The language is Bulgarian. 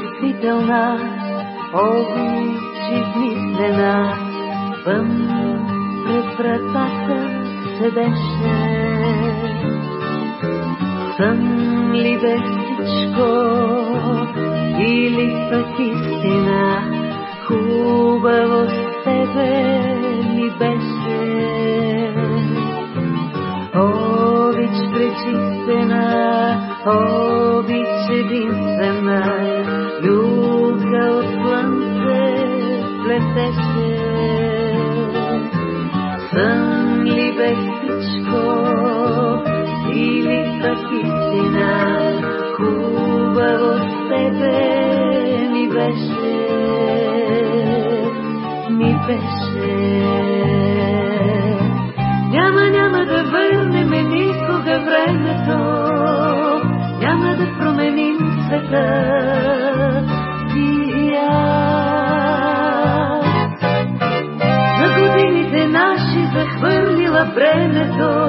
Обич действителна, обич измислена, вън пред вратата седеше. Сън ли бе всичко или пък истина, хубаво с тебе ми беше. Обич пречистена, обич плетеше. Сън ли бе всичко или пък истина, хубаво с тебе ми беше, ми беше. Няма, няма да върнем никога времето, няма да променим света. Времето,